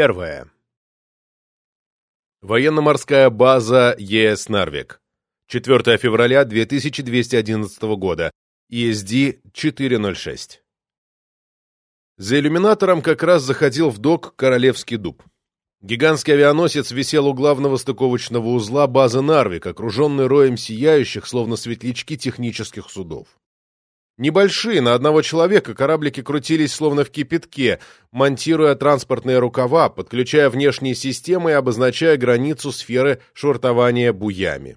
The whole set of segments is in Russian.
Первое. Военно-морская база ЕС «Нарвик». 4 февраля 2211 года. ESD-406. За иллюминатором как раз заходил в док Королевский дуб. Гигантский авианосец висел у главного стыковочного узла базы «Нарвик», окруженный роем сияющих, словно светлячки технических судов. Небольшие, на одного человека, кораблики крутились словно в кипятке, монтируя транспортные рукава, подключая внешние системы и обозначая границу сферы швартования буями.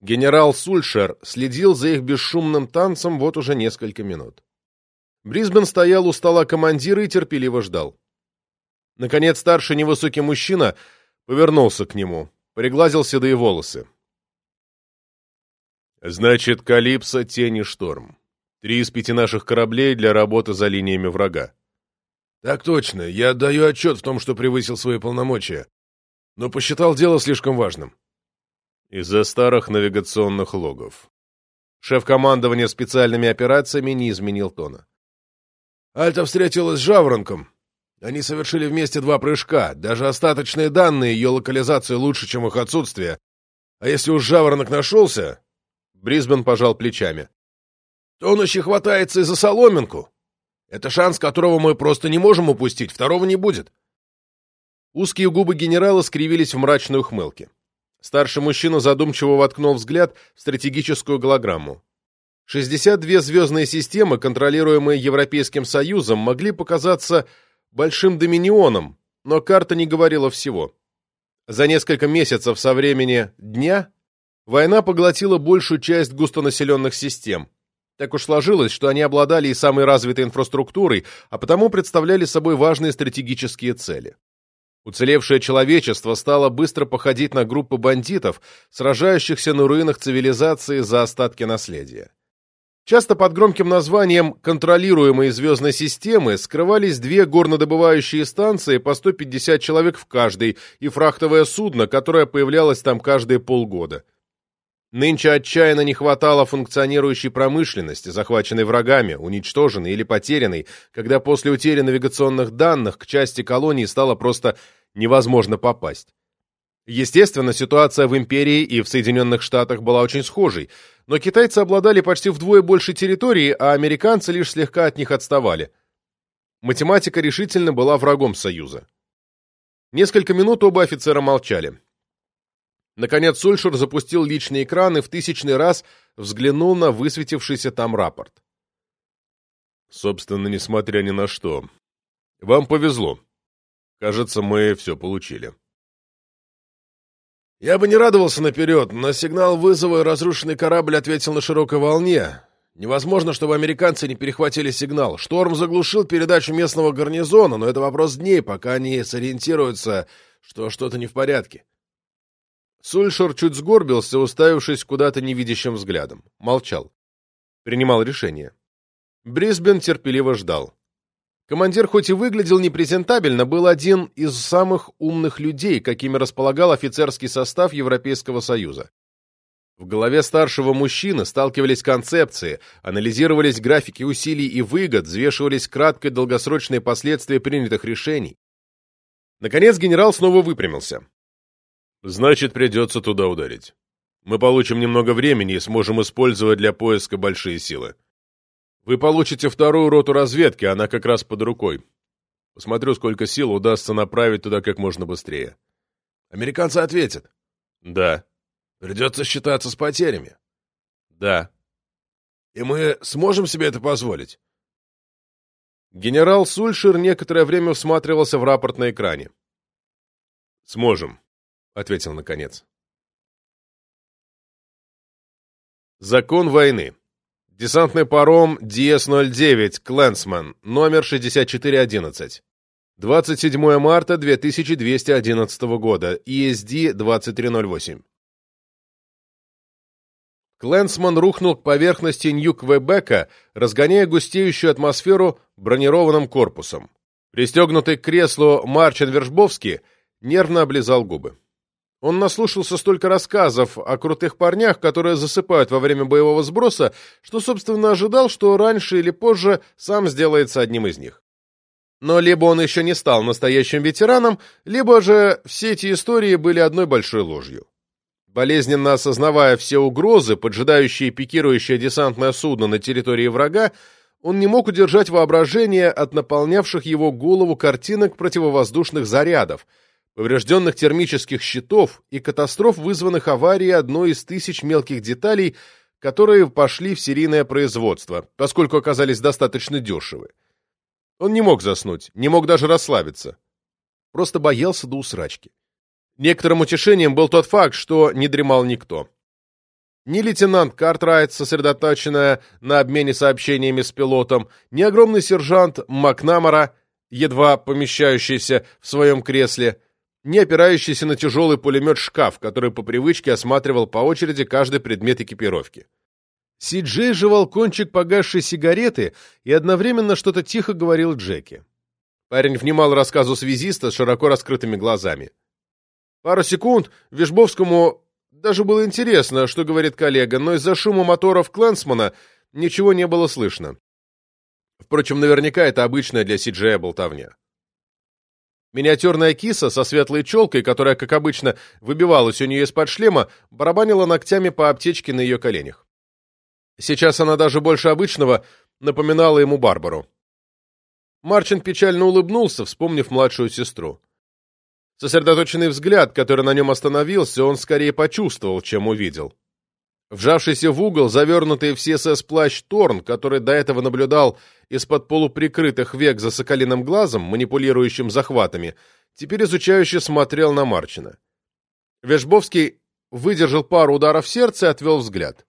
Генерал Сульшер следил за их бесшумным танцем вот уже несколько минут. Брисбен стоял у стола командира и терпеливо ждал. Наконец старший невысокий мужчина повернулся к нему, пригладил седые волосы. Значит, Калипсо, Тень и Шторм. Три из пяти наших кораблей для работы за линиями врага. Так точно. Я отдаю отчет в том, что превысил свои полномочия. Но посчитал дело слишком важным. Из-за старых навигационных логов. Шеф командования специальными операциями не изменил тона. Альта встретилась с Жаворонком. Они совершили вместе два прыжка. Даже остаточные данные ее локализации лучше, чем их отсутствие. А если уж Жаворонок нашелся, Брисбен пожал плечами. То он еще хватается и за соломинку. Это шанс, которого мы просто не можем упустить, второго не будет. Узкие губы генерала скривились в мрачной ухмылке. Старший мужчина задумчиво воткнул взгляд в стратегическую голограмму. 62 звездные системы, контролируемые Европейским Союзом, могли показаться большим доминионом, но карта не говорила всего. За несколько месяцев со времени дня Война поглотила большую часть густонаселенных систем. Так уж сложилось, что они обладали и самой развитой инфраструктурой, а потому представляли собой важные стратегические цели. Уцелевшее человечество стало быстро походить на группы бандитов, сражающихся на руинах цивилизации за остатки наследия. Часто под громким названием «контролируемые звездной системы» скрывались две горнодобывающие станции по 150 человек в каждой и фрахтовое судно, которое появлялось там каждые полгода. Нынче отчаянно не хватало функционирующей промышленности, захваченной врагами, уничтоженной или потерянной, когда после утери навигационных данных к части колонии стало просто невозможно попасть. Естественно, ситуация в империи и в Соединенных Штатах была очень схожей, но китайцы обладали почти вдвое большей территорией, а американцы лишь слегка от них отставали. Математика решительно была врагом Союза. Несколько минут оба офицера молчали. Наконец Сульшер запустил личный экран и в тысячный раз взглянул на высветившийся там рапорт. Собственно, несмотря ни на что. Вам повезло. Кажется, мы все получили. Я бы не радовался наперед, но сигнал вызова разрушенный корабль ответил на широкой волне. Невозможно, чтобы американцы не перехватили сигнал. Шторм заглушил передачу местного гарнизона, но это вопрос дней, пока они сориентируются, что что-то не в порядке. Сульшер чуть сгорбился, уставившись куда-то невидящим взглядом. Молчал. Принимал решение. Брисбен терпеливо ждал. Командир хоть и выглядел непрезентабельно, был один из самых умных людей, какими располагал офицерский состав Европейского Союза. В голове старшего мужчины сталкивались концепции, анализировались графики усилий и выгод, взвешивались краткие долгосрочные последствия принятых решений. Наконец генерал снова выпрямился. Значит, придется туда ударить. Мы получим немного времени и сможем использовать для поиска большие силы. Вы получите вторую роту разведки, она как раз под рукой. Посмотрю, сколько сил удастся направить туда как можно быстрее. Американцы ответят. Да. Придется считаться с потерями. Да. И мы сможем себе это позволить? Генерал Сульшир некоторое время всматривался в рапорт на экране. Сможем ответил наконец. Закон войны. Десантный паром DS-09 Клэнсман, номер 6411. 27 марта 2211 года, ESD-2308. Клэнсман рухнул к поверхности Нью-Квебека, разгоняя густеющую атмосферу бронированным корпусом. Пристегнутый к креслу Марчин Вержбовский нервно облизал губы. Он наслушался столько рассказов о крутых парнях, которые засыпают во время боевого сброса, что, собственно, ожидал, что раньше или позже сам сделается одним из них. Но либо он еще не стал настоящим ветераном, либо же все эти истории были одной большой ложью. Болезненно осознавая все угрозы, поджидающие пикирующее десантное судно на территории врага, он не мог удержать воображение от наполнявших его голову картинок противовоздушных зарядов, поврежденных термических щитов и катастроф, вызванных аварией одной из тысяч мелких деталей, которые пошли в серийное производство, поскольку оказались достаточно дешевы. Он не мог заснуть, не мог даже расслабиться. Просто боялся до усрачки. Некоторым утешением был тот факт, что не дремал никто. Ни лейтенант Картрайт, сосредоточенная на обмене сообщениями с пилотом, ни огромный сержант Макнамара, едва помещающийся в своем кресле, ни опирающийся на тяжелый пулемет шкаф, который по привычке осматривал по очереди каждый предмет экипировки. Си-Джей жевал кончик погасшей сигареты и одновременно что-то тихо говорил Джеки. Парень внимал рассказу связиста с широко раскрытыми глазами. Пару секунд Вишбовскому даже было интересно, что говорит коллега, но из-за шума моторов Клэнсмана ничего не было слышно. Впрочем, наверняка это обычная для Сиджея болтовня. Миниатюрная киса со светлой челкой, которая, как обычно, выбивалась у нее из-под шлема, барабанила ногтями по аптечке на ее коленях. Сейчас она даже больше обычного напоминала ему Барбару. Марчин печально улыбнулся, вспомнив младшую сестру. Сосредоточенный взгляд, который на нем остановился, он скорее почувствовал, чем увидел. Вжавшийся в угол, завернутый в СС плащ Торн, который до этого наблюдал из-под полуприкрытых век за соколиным глазом, манипулирующим захватами, теперь изучающе смотрел на Марчина. Вешбовский выдержал пару ударов сердца и отвел взгляд.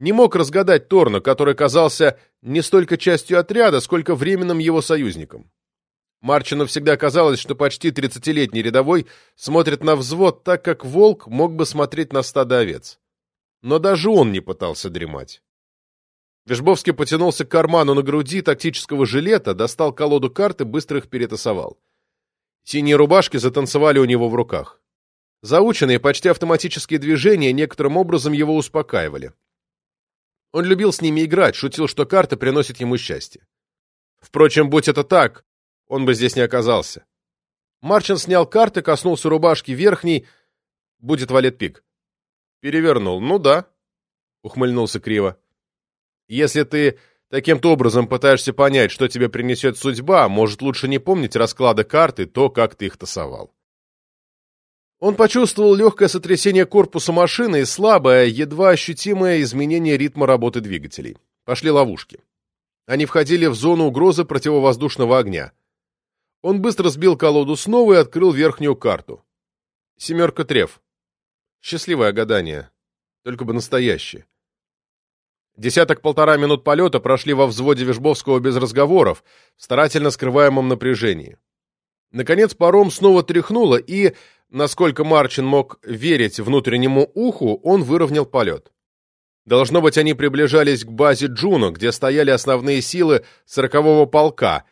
Не мог разгадать Торна, который казался не столько частью отряда, сколько временным его союзником. Марчину всегда казалось, что почти тридцатилетний рядовой смотрит на взвод так, как волк мог бы смотреть на стадо овец. Но даже он не пытался дремать. Вишбовский потянулся к карману на груди тактического жилета, достал колоду карт и быстро их перетасовал. Синие рубашки затанцевали у него в руках. Заученные, почти автоматические движения некоторым образом его успокаивали. Он любил с ними играть, шутил, что карты приносят ему счастье. Впрочем, будь это так, он бы здесь не оказался. Марчин снял карты, коснулся рубашки верхней. Будет валет пик. Перевернул. Ну да. Ухмыльнулся криво. Если ты таким-то образом пытаешься понять, что тебе принесет судьба, может, лучше не помнить расклады карты, то, как ты их тасовал. Он почувствовал легкое сотрясение корпуса машины и слабое, едва ощутимое изменение ритма работы двигателей. Пошли ловушки. Они входили в зону угрозы противовоздушного огня. Он быстро сбил колоду снова и открыл верхнюю карту. Семерка треф. Счастливое гадание. Только бы настоящее. Десяток-полтора минут полета прошли во взводе Вежбовского без разговоров, в старательно скрываемом напряжении. Наконец паром снова тряхнуло, и, насколько Марчин мог верить внутреннему уху, он выровнял полет. Должно быть, они приближались к базе Джуно, где стояли основные силы сорокового полка,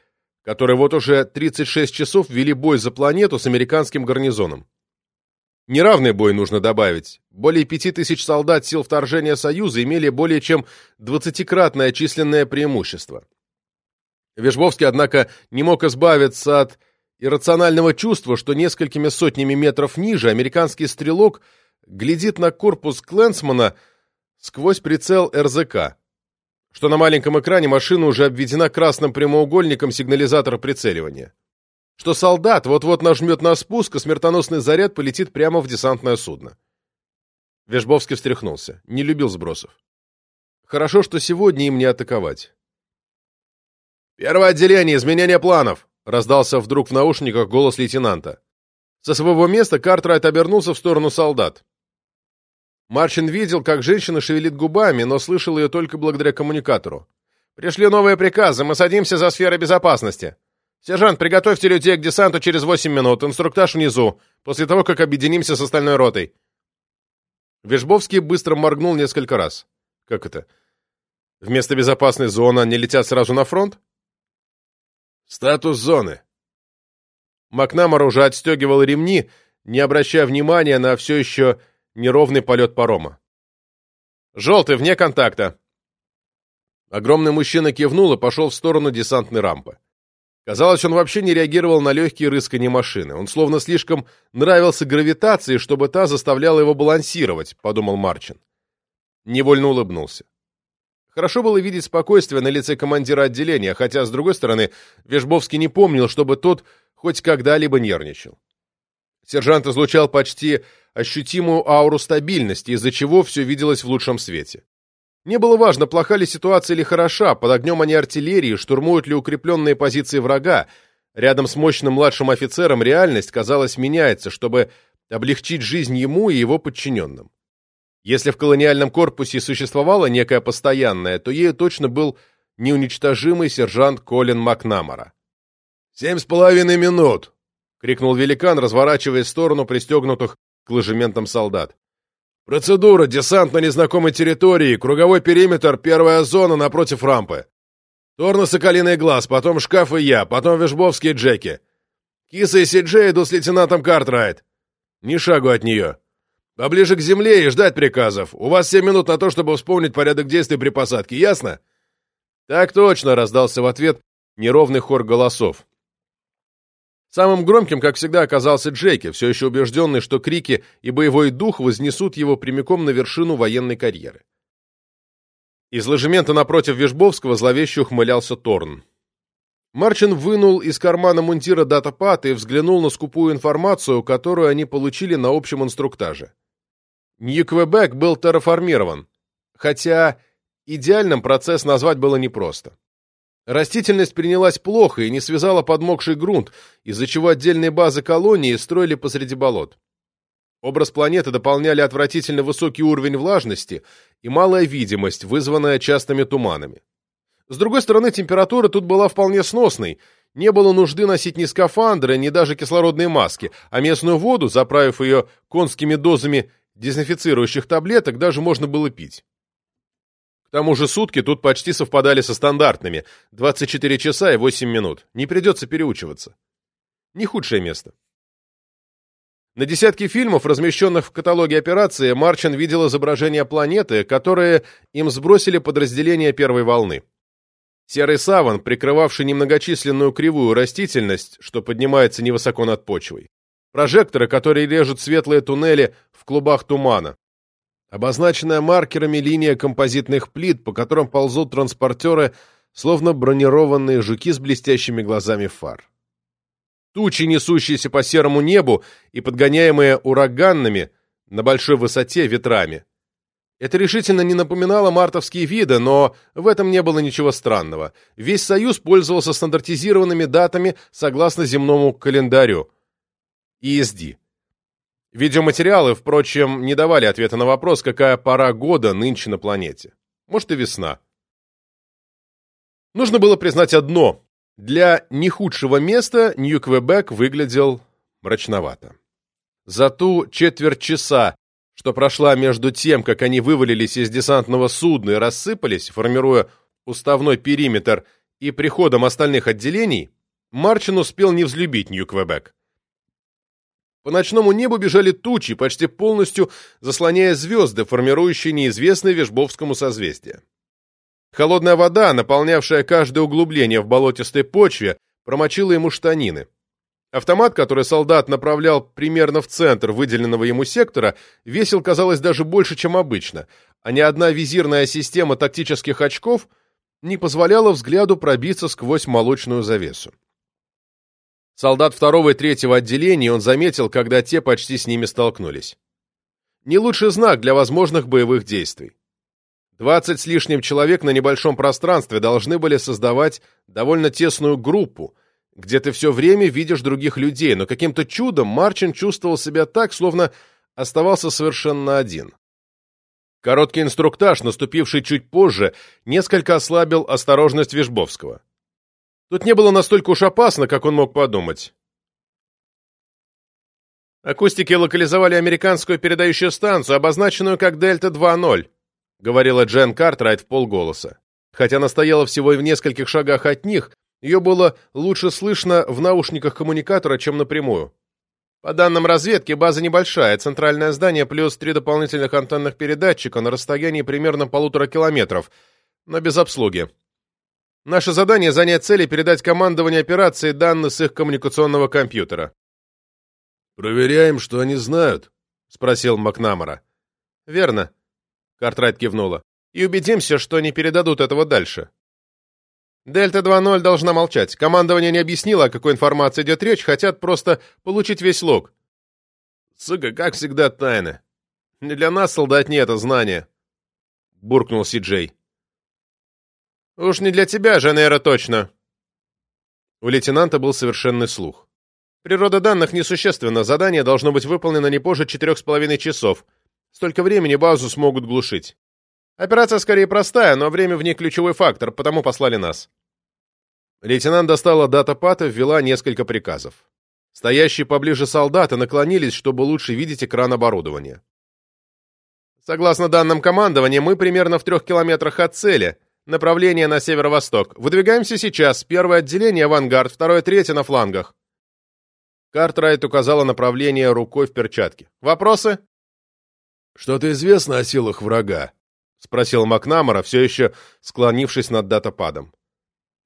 которые вот уже 36 часов вели бой за планету с американским гарнизоном. Неравный бой нужно добавить. Более пяти тысяч солдат сил вторжения Союза имели более чем двадцатикратное численное преимущество. Вежбовский, однако, не мог избавиться от иррационального чувства, что несколькими сотнями метров ниже американский стрелок глядит на корпус Кленсмана сквозь прицел РЗК что на маленьком экране машина уже обведена красным прямоугольником сигнализатора прицеливания. Что солдат вот-вот нажмет на спуск, и смертоносный заряд полетит прямо в десантное судно. Вежбовский встряхнулся. Не любил сбросов. Хорошо, что сегодня им не атаковать. «Первое отделение, изменение планов!» — раздался вдруг в наушниках голос лейтенанта. Со своего места Картрайт обернулся в сторону солдат. Марчин видел, как женщина шевелит губами, но слышал ее только благодаря коммуникатору. «Пришли новые приказы, мы садимся за сферой безопасности. Сержант, приготовьте людей к десанту через восемь минут, инструктаж внизу, после того, как объединимся с остальной ротой». Вежбовский быстро моргнул несколько раз. «Как это? Вместо безопасной зоны они летят сразу на фронт?» «Статус зоны». Макнамара уже отстегивал ремни, не обращая внимания на все еще неровный полет парома. «Желтый, вне контакта!» Огромный мужчина кивнул и пошел в сторону десантной рампы. Казалось, он вообще не реагировал на легкие рыскания машины. Он словно слишком нравился гравитации, чтобы та заставляла его балансировать, подумал Марчин. Невольно улыбнулся. Хорошо было видеть спокойствие на лице командира отделения, хотя, с другой стороны, Вежбовский не помнил, чтобы тот хоть когда-либо нервничал. Сержант излучал почти ощутимую ауру стабильности, из-за чего все виделось в лучшем свете. Не было важно, плоха ли ситуация или хороша, под огнем они артиллерии, штурмуют ли укрепленные позиции врага. Рядом с мощным младшим офицером реальность, казалось, меняется, чтобы облегчить жизнь ему и его подчиненным. Если в колониальном корпусе существовала некая постоянная, то ею точно был неуничтожимый сержант Колин Макнамара. «Семь с половиной минут!» — крикнул великан, разворачивая в сторону пристегнутых к ложементам солдат. Процедура, десант на незнакомой территории, круговой периметр, первая зона напротив рампы. Торна Соколиный Глаз, потом Шкаф и я, потом Вишбовские Джеки. Киса и Сиджей идут с лейтенантом Картрайт. Ни шагу от нее. Поближе к земле и ждать приказов. У вас семь минут на то, чтобы вспомнить порядок действий при посадке, ясно? Так точно, раздался в ответ неровный хор голосов. Самым громким, как всегда, оказался Джеки, все еще убежденный, что крики и боевой дух вознесут его прямиком на вершину военной карьеры. Из ложемента напротив Вежбовского зловеще ухмылялся Торн. Марчин вынул из кармана мундира датапад и взглянул на скупую информацию, которую они получили на общем инструктаже. Нью-Квебек был терраформирован, хотя идеальным процесс назвать было непросто. Растительность принялась плохо и не связала подмокший грунт, из-за чего отдельные базы колонии строили посреди болот. Образ планеты дополняли отвратительно высокий уровень влажности и малая видимость, вызванная частыми туманами. С другой стороны, температура тут была вполне сносной, не было нужды носить ни скафандры, ни даже кислородные маски, а местную воду, заправив ее конскими дозами дезинфицирующих таблеток, даже можно было пить. К тому же сутки тут почти совпадали со стандартными – 24 часа и 8 минут. Не придется переучиваться. Не худшее место. На десятки фильмов, размещенных в каталоге операции, Марчин видел изображения планеты, которые им сбросили подразделения первой волны. Серый саван, прикрывавший немногочисленную кривую растительность, что поднимается невысоко над почвой. Прожекторы, которые режут светлые туннели в клубах тумана обозначенная маркерами линия композитных плит, по которым ползут транспортеры, словно бронированные жуки с блестящими глазами фар. Тучи, несущиеся по серому небу и подгоняемые ураганными на большой высоте ветрами. Это решительно не напоминало мартовские виды, но в этом не было ничего странного. Весь Союз пользовался стандартизированными датами согласно земному календарю. ESD. Видеоматериалы, впрочем, не давали ответа на вопрос, какая пора года нынче на планете. Может и весна. Нужно было признать одно. Для не худшего места Нью-Квебек выглядел мрачновато. За ту четверть часа, что прошла между тем, как они вывалились из десантного судна и рассыпались, формируя уставной периметр, и приходом остальных отделений, Марчин успел не взлюбить Нью-Квебек. По ночному небу бежали тучи, почти полностью заслоняя звезды, формирующие неизвестное Вежбовскому созвездие. Холодная вода, наполнявшая каждое углубление в болотистой почве, промочила ему штанины. Автомат, который солдат направлял примерно в центр выделенного ему сектора, весил, казалось, даже больше, чем обычно, а ни одна визирная система тактических очков не позволяла взгляду пробиться сквозь молочную завесу. Солдат второго и третьего отделений он заметил, когда те почти с ними столкнулись. Не лучший знак для возможных боевых действий. Двадцать с лишним человек на небольшом пространстве должны были создавать довольно тесную группу, где ты все время видишь других людей, но каким-то чудом Марчин чувствовал себя так, словно оставался совершенно один. Короткий инструктаж, наступивший чуть позже, несколько ослабил осторожность Вежбовского. Тут не было настолько уж опасно, как он мог подумать. Акустики локализовали американскую передающую станцию, обозначенную как Дельта-2.0, говорила Джен Картрайт в полголоса. Хотя она стояла всего в нескольких шагах от них, ее было лучше слышно в наушниках коммуникатора, чем напрямую. По данным разведки, база небольшая, центральное здание плюс три дополнительных антенных передатчика на расстоянии примерно полутора километров, но без обслуги. Наше задание — занять цель и передать командование операции данные с их коммуникационного компьютера. «Проверяем, что они знают?» — спросил Макнамара. «Верно», — Картрайт кивнула. «И убедимся, что не передадут этого дальше». «Дельта 2.0 должна молчать. Командование не объяснило, о какой информации идет речь, хотят просто получить весь лог». «Сука, как всегда, тайна. Не для нас, солдатни, это знание», — буркнул Си-Джей. «Уж не для тебя, Жанейро, точно!» У лейтенанта был совершенный слух. «Природа данных несущественна, задание должно быть выполнено не позже четырех с половиной часов. Столько времени базу смогут глушить. Операция скорее простая, но время в ней ключевой фактор, потому послали нас». Лейтенант достала датапад и ввела несколько приказов. Стоящие поближе солдаты наклонились, чтобы лучше видеть экран оборудования. Согласно данным командования, мы примерно в трех километрах от цели — Направление на северо-восток. Выдвигаемся сейчас. Первое отделение — авангард, второе — третье на флангах. Картрайт указала направление рукой в перчатке. «Вопросы?» «Что-то известно о силах врага?» — спросил Макнамара, все еще склонившись над датападом.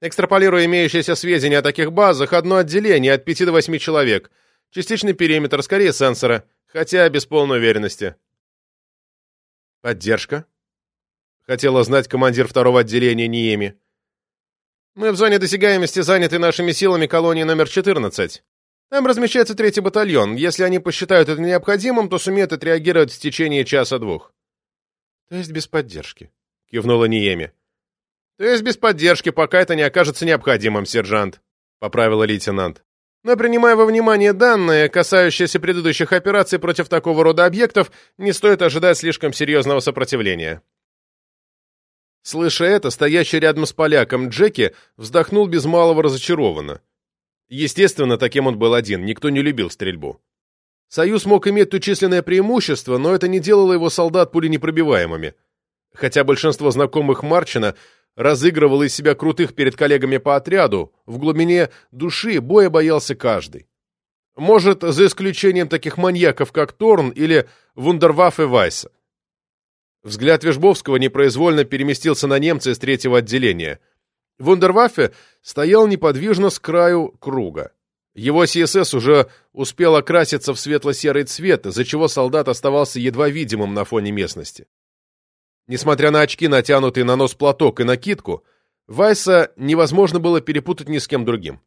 «Экстраполируя имеющиеся сведения о таких базах, одно отделение от пяти до восьми человек. Частичный периметр, скорее сенсора, хотя без полной уверенности». «Поддержка?» Хотела знать командир второго отделения Ниеми. Мы в зоне досягаемости заняты нашими силами колонии номер 14. Там размещается третий батальон. Если они посчитают это необходимым, то сумеют отреагировать в течение часа-двух. То есть без поддержки, кивнула Ниеми. То есть без поддержки, пока это не окажется необходимым, сержант, поправила лейтенант. Но принимая во внимание данные, касающиеся предыдущих операций против такого рода объектов, не стоит ожидать слишком серьезного сопротивления. Слыша это, стоящий рядом с поляком Джеки вздохнул без малого разочарованно. Естественно, таким он был один, никто не любил стрельбу. Союз мог иметь тут численное преимущество, но это не делало его солдат пуленепробиваемыми. Хотя большинство знакомых Марчина разыгрывало из себя крутых перед коллегами по отряду, в глубине души боя боялся каждый. Может, за исключением таких маньяков, как Торн или Вундерваффе Вайса. Взгляд Вежбовского непроизвольно переместился на немца из третьего отделения. Вундерваффе стоял неподвижно с краю круга. Его ССС уже успел окраситься в светло-серый цвет, из-за чего солдат оставался едва видимым на фоне местности. Несмотря на очки, натянутые на нос платок и накидку, Вайса невозможно было перепутать ни с кем другим.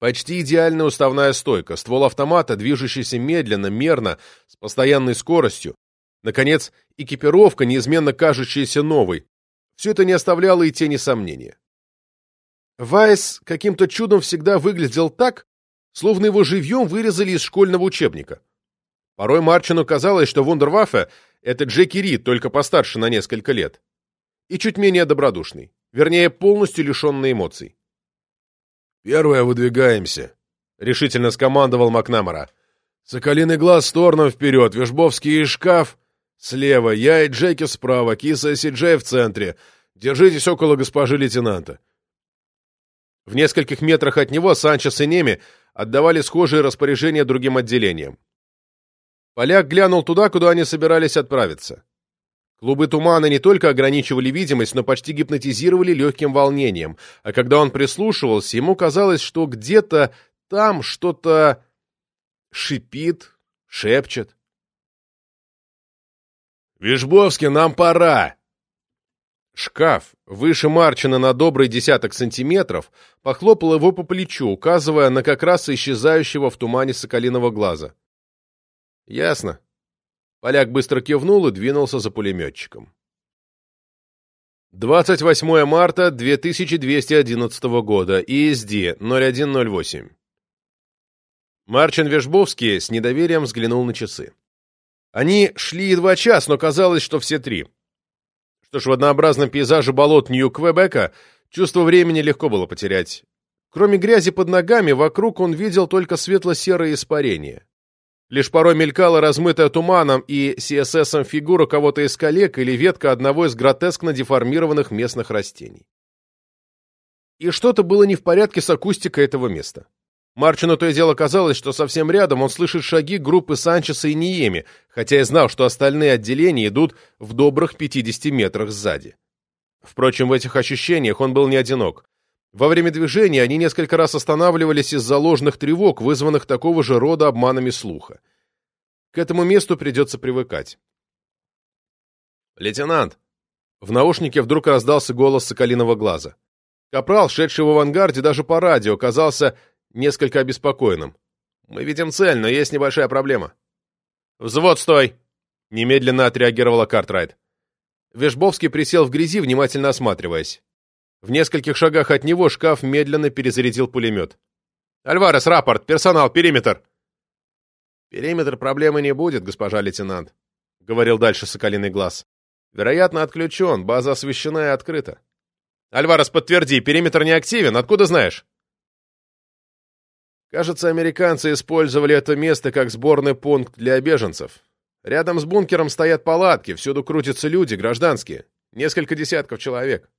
Почти идеальная уставная стойка, ствол автомата, движущийся медленно, мерно, с постоянной скоростью, Наконец, экипировка, неизменно кажущаяся новой. Все это не оставляло и тени сомнения. Вайс каким-то чудом всегда выглядел так, словно его живьем вырезали из школьного учебника. Порой Марчину казалось, что Вундерваффе — это Джеки Рид, только постарше на несколько лет. И чуть менее добродушный. Вернее, полностью лишенный эмоций. «Первое выдвигаемся», — решительно скомандовал Макнамара. «Соколиный глаз сторону вперед, Вишбовский и шкаф Слева, я и Джеки справа, киса и Сиджей в центре. Держитесь около госпожи лейтенанта. В нескольких метрах от него Санчес и Неми отдавали схожие распоряжения другим отделениям. Поляк глянул туда, куда они собирались отправиться. Клубы тумана не только ограничивали видимость, но почти гипнотизировали легким волнением, а когда он прислушивался, ему казалось, что где-то там что-то шипит, шепчет. «Вишбовский, нам пора!» Шкаф, выше Марчина на добрый десяток сантиметров, похлопал его по плечу, указывая на как раз исчезающего в тумане соколиного глаза. «Ясно». Поляк быстро кивнул и двинулся за пулеметчиком. 28 марта 2211 года, ИСД 0108. Марчин Вежбовский с недоверием взглянул на часы. Они шли едва час, но казалось, что все три. Что ж, в однообразном пейзаже болот Нью-Квебека чувство времени легко было потерять. Кроме грязи под ногами, вокруг он видел только светло-серое испарение. Лишь порой мелькала размытая туманом и CSS-ом фигура кого-то из коллег или ветка одного из гротескно деформированных местных растений. И что-то было не в порядке с акустикой этого места. Марчину то и дело казалось, что совсем рядом он слышит шаги группы Санчеса и Ниеми, хотя и знал, что остальные отделения идут в добрых 50 метрах сзади. Впрочем, в этих ощущениях он был не одинок. Во время движения они несколько раз останавливались из-за ложных тревог, вызванных такого же рода обманами слуха. К этому месту придется привыкать. «Лейтенант!» В наушнике вдруг раздался голос Соколиного глаза. Капрал, шедший в авангарде даже по радио, казался несколько обеспокоенным. «Мы видим цель, но есть небольшая проблема». «Взвод, стой!» — немедленно отреагировала Картрайт. Вешбовский присел в грязи, внимательно осматриваясь. В нескольких шагах от него шкаф медленно перезарядил пулемет. «Альварес, рапорт! Персонал, периметр!» «Периметр проблемы не будет, госпожа лейтенант», — говорил дальше Соколиный глаз. «Вероятно, отключен, база освещена и открыта». «Альварес, подтверди, периметр не активен, откуда знаешь?» Кажется, американцы использовали это место как сборный пункт для беженцев. Рядом с бункером стоят палатки, всюду крутятся люди, гражданские. Несколько десятков человек.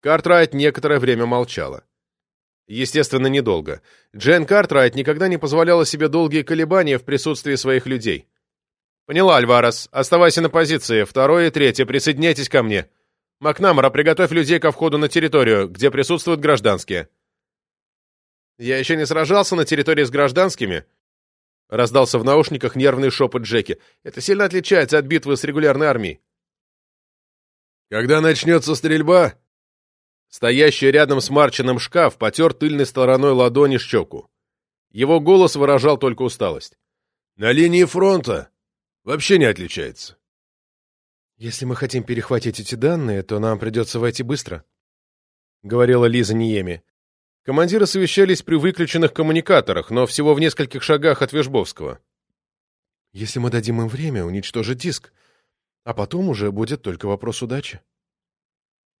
Картрайт некоторое время молчала. Естественно, недолго. Джен Картрайт никогда не позволяла себе долгие колебания в присутствии своих людей. «Поняла, Альварес. Оставайся на позиции. Второе и третье. Присоединяйтесь ко мне. Макнамара, приготовь людей ко входу на территорию, где присутствуют гражданские. «Я еще не сражался на территории с гражданскими?» Раздался в наушниках нервный шепот Джеки. «Это сильно отличается от битвы с регулярной армией». «Когда начнется стрельба?» Стоящий рядом с Марчином шкаф потер тыльной стороной ладони щеку. Его голос выражал только усталость. «На линии фронта вообще не отличается». «Если мы хотим перехватить эти данные, то нам придется войти быстро», — говорила Лиза Ниеми. Командиры совещались при выключенных коммуникаторах, но всего в нескольких шагах от Вежбовского. «Если мы дадим им время, уничтожить диск, а потом уже будет только вопрос удачи».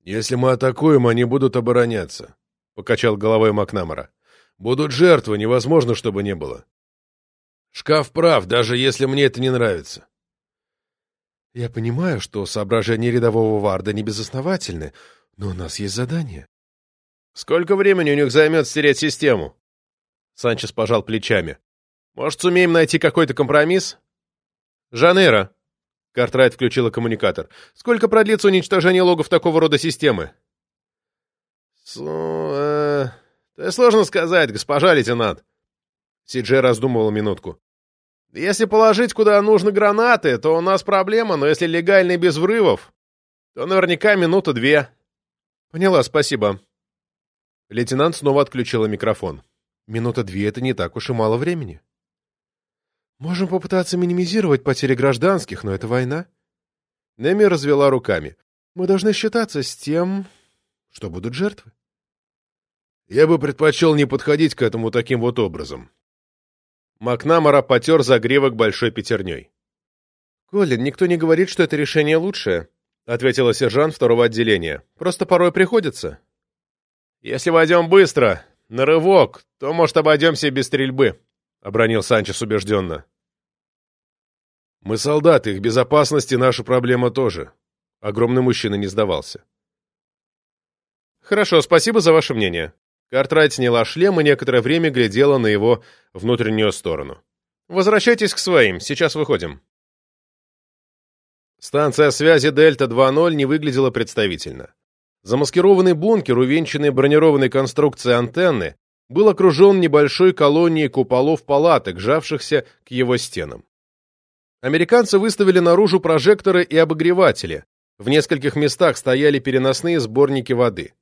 «Если мы атакуем, они будут обороняться», — покачал головой Макнамара. «Будут жертвы, невозможно, чтобы не было. Шкаф прав, даже если мне это не нравится». «Я понимаю, что соображения рядового Варда не безосновательны, но у нас есть задание». Сколько времени у них займет стереть систему? Санчес пожал плечами. Может, сумеем найти какой-то компромисс? Жанейро. Картрайт включила коммуникатор. Сколько продлится уничтожение логов такого рода системы? С, э, это сложно сказать, госпожа лейтенант. Сиджей раздумывал минутку. Если положить куда нужно гранаты, то у нас проблема, но если легально и без взрывов, то наверняка минута-две. Поняла, спасибо. Лейтенант снова отключила микрофон. Минута две — это не так уж и мало времени. Можем попытаться минимизировать потери гражданских, но это война. Неми развела руками. Мы должны считаться с тем, что будут жертвы. Я бы предпочел не подходить к этому таким вот образом. Макнамара потер загревок большой пятерней. «Колин, никто не говорит, что это решение лучшее», — ответила сержант второго отделения. «Просто порой приходится. «Если войдем быстро, на рывок, то, может, обойдемся без стрельбы», — обронил Санчес убежденно. «Мы солдаты, их безопасность и наша проблема тоже». Огромный мужчина не сдавался. «Хорошо, спасибо за ваше мнение». Картрайт сняла шлем и некоторое время глядела на его внутреннюю сторону. «Возвращайтесь к своим, сейчас выходим». Станция связи Дельта-2.0 не выглядела представительно. Замаскированный бункер, увенчанный бронированной конструкцией антенны, был окружен небольшой колонией куполов-палаток, жавшихся к его стенам. Американцы выставили наружу прожекторы и обогреватели. В нескольких местах стояли переносные сборники воды.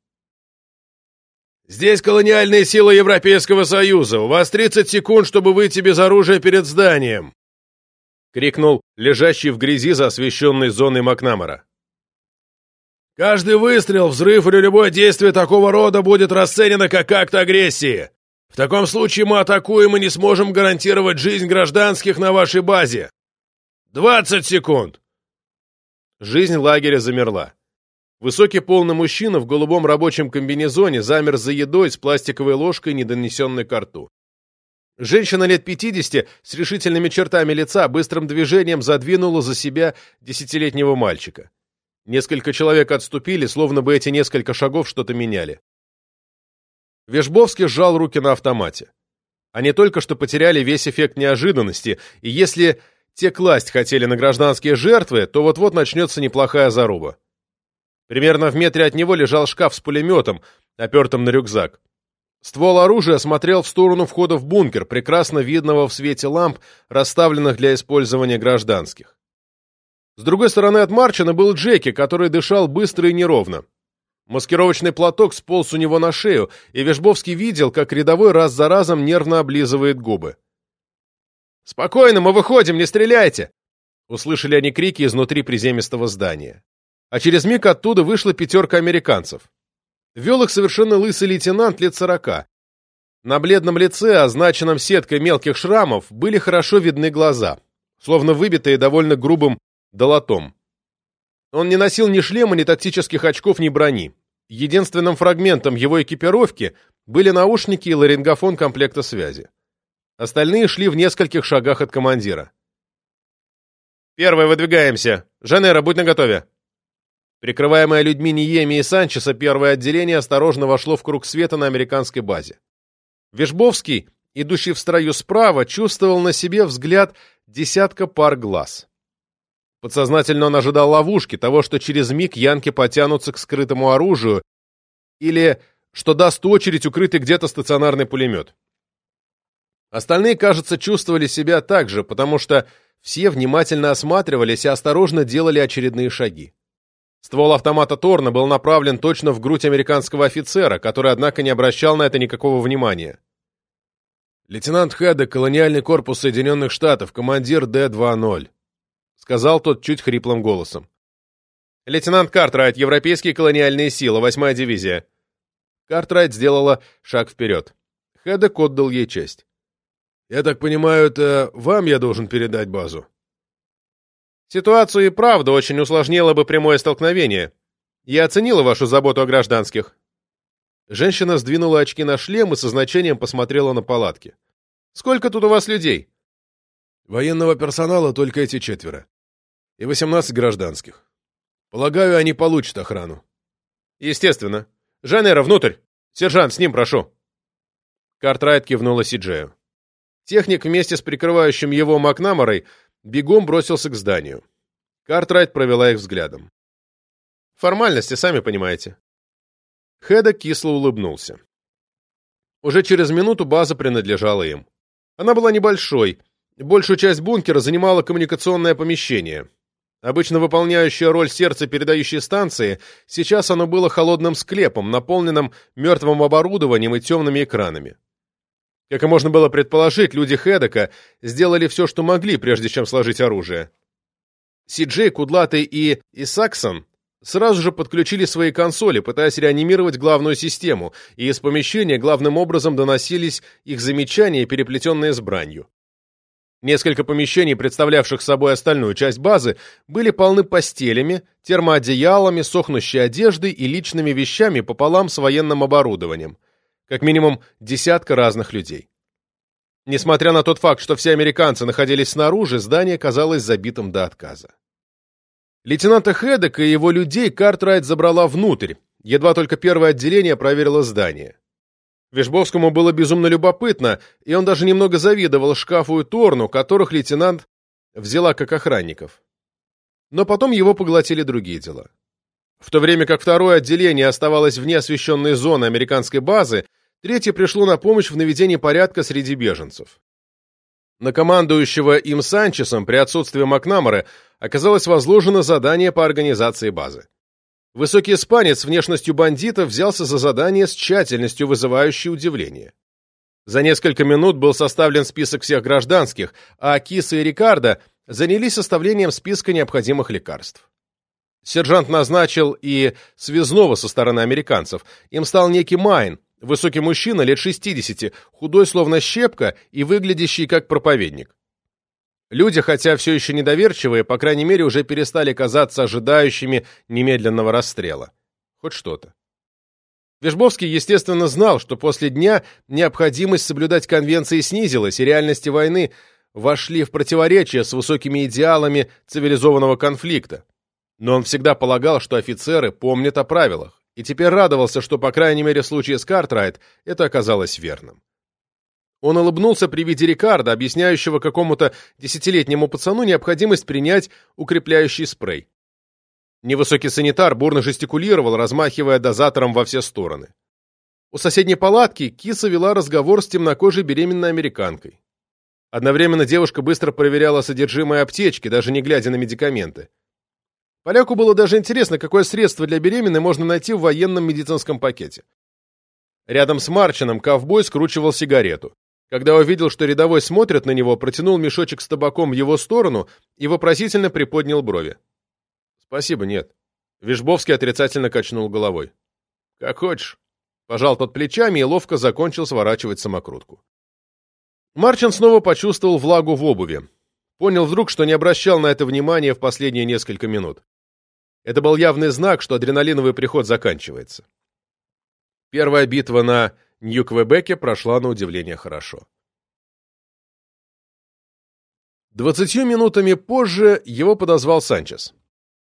«Здесь колониальные силы Европейского Союза. У вас 30 секунд, чтобы выйти без оружия перед зданием!» — крикнул лежащий в грязи за освещенной зоной Макнамара. Каждый выстрел, взрыв или любое действие такого рода будет расценено как акт агрессии. В таком случае мы атакуем и не сможем гарантировать жизнь гражданских на вашей базе. 20 секунд!» Жизнь лагеря замерла. Высокий полный мужчина в голубом рабочем комбинезоне замер за едой с пластиковой ложкой, недонесенной к рту. Женщина лет 50 с решительными чертами лица быстрым движением задвинула за себя десятилетнего мальчика. Несколько человек отступили, словно бы эти несколько шагов что-то меняли. Вежбовский сжал руки на автомате. Они только что потеряли весь эффект неожиданности, и если те класть хотели на гражданские жертвы, то вот-вот начнется неплохая заруба. Примерно в метре от него лежал шкаф с пулеметом, опертым на рюкзак. Ствол оружия смотрел в сторону входа в бункер, прекрасно видного в свете ламп, расставленных для использования гражданских. С другой стороны от Марчина был Джеки, который дышал быстро и неровно. Маскировочный платок сполз у него на шею, и Вежбовский видел, как рядовой раз за разом нервно облизывает губы. «Спокойно, мы выходим, не стреляйте!» Услышали они крики изнутри приземистого здания. А через миг оттуда вышла пятерка американцев. Вел их совершенно лысый лейтенант лет сорока. На бледном лице, означенном сеткой мелких шрамов, были хорошо видны глаза, словно выбитые довольно грубым долотом. Он не носил ни шлема, ни тактических очков, ни брони. Единственным фрагментом его экипировки были наушники и ларингофон комплекта связи. Остальные шли в нескольких шагах от командира. «Первый, выдвигаемся! Жанера, будь наготове!» Прикрываемое людьми Ниеми и Санчеса, первое отделение осторожно вошло в круг света на американской базе. Вишбовский, идущий в строю справа, чувствовал на себе взгляд десятка пар глаз. Подсознательно он ожидал ловушки, того, что через миг янки потянутся к скрытому оружию, или что даст очередь укрытый где-то стационарный пулемет. Остальные, кажется, чувствовали себя так же, потому что все внимательно осматривались и осторожно делали очередные шаги. Ствол автомата Торна был направлен точно в грудь американского офицера, который, однако, не обращал на это никакого внимания. «Лейтенант Хеда, колониальный корпус Соединенных Штатов, командир Д-2-0», — сказал тот чуть хриплым голосом. «Лейтенант Картрайт, Европейские колониальные силы, восьмая дивизия». Картрайт сделала шаг вперед. Хедек отдал ей честь. «Я так понимаю, это вам я должен передать базу?» Ситуацию и правда очень усложнило бы прямое столкновение. Я оценила вашу заботу о гражданских». Женщина сдвинула очки на шлем и со значением посмотрела на палатки. «Сколько тут у вас людей?» «Военного персонала только эти четверо. И восемнадцать гражданских. Полагаю, они получат охрану». «Естественно. Жанера, внутрь! Сержант, с ним прошу!» Картрайт кивнула Сиджею. Техник вместе с прикрывающим его Макнаморой бегом бросился к зданию. Картрайт провела их взглядом. «Формальности, сами понимаете». Хеда кисло улыбнулся. Уже через минуту база принадлежала им. Она была небольшой. Большую часть бункера занимало коммуникационное помещение. Обычно выполняющее роль сердца передающей станции, сейчас оно было холодным склепом, наполненным мертвым оборудованием и темными экранами. Как и можно было предположить, люди Хедека сделали все, что могли, прежде чем сложить оружие. Си-Джей, Кудлатый и Исаксон сразу же подключили свои консоли, пытаясь реанимировать главную систему, и из помещения главным образом доносились их замечания, переплетенные с бранью. Несколько помещений, представлявших собой остальную часть базы, были полны постелями, термоодеялами, сохнущей одеждой и личными вещами пополам с военным оборудованием как минимум десятка разных людей. Несмотря на тот факт, что все американцы находились снаружи, здание казалось забитым до отказа. Лейтенанта Хедека и его людей Картрайт забрала внутрь, едва только первое отделение проверило здание. Вишбовскому было безумно любопытно, и он даже немного завидовал шкафу и Торну, которых лейтенант взяла как охранников. Но потом его поглотили другие дела. В то время как второе отделение оставалось вне освещенной зоны американской базы, третье пришло на помощь в наведении порядка среди беженцев. На командующего им Санчесом при отсутствии Макнамары оказалось возложено задание по организации базы. Высокий испанец внешностью бандита взялся за задание с тщательностью, вызывающей удивление. За несколько минут был составлен список всех гражданских, а Киса и Рикардо занялись составлением списка необходимых лекарств. Сержант назначил и связного со стороны американцев. Им стал некий Майн, высокий мужчина лет 60, худой словно щепка и выглядящий как проповедник. Люди, хотя все еще недоверчивые, по крайней мере, уже перестали казаться ожидающими немедленного расстрела. Хоть что-то. Вежбовский, естественно, знал, что после дня необходимость соблюдать конвенции снизилась, и реальности войны вошли в противоречие с высокими идеалами цивилизованного конфликта. Но он всегда полагал, что офицеры помнят о правилах, и теперь радовался, что, по крайней мере, в случае с Картрайт это оказалось верным. Он улыбнулся при виде Рикарда, объясняющего какому-то десятилетнему пацану необходимость принять укрепляющий спрей. Невысокий санитар бурно жестикулировал, размахивая дозатором во все стороны. У соседней палатки киса вела разговор с темнокожей беременной американкой. Одновременно девушка быстро проверяла содержимое аптечки, даже не глядя на медикаменты. Поляку было даже интересно, какое средство для беременной можно найти в военном медицинском пакете. Рядом с Марчином ковбой скручивал сигарету. Когда увидел, что рядовой смотрит на него, протянул мешочек с табаком в его сторону и вопросительно приподнял брови. «Спасибо, нет». Вишбовский отрицательно качнул головой. «Как хочешь». Пожал тот плечами и ловко закончил сворачивать самокрутку. Марчин снова почувствовал влагу в обуви. Понял вдруг, что не обращал на это внимания в последние несколько минут. Это был явный знак, что адреналиновый приход заканчивается. Первая битва на Нью-Квебеке прошла на удивление хорошо. Двадцатью минутами позже его подозвал Санчес.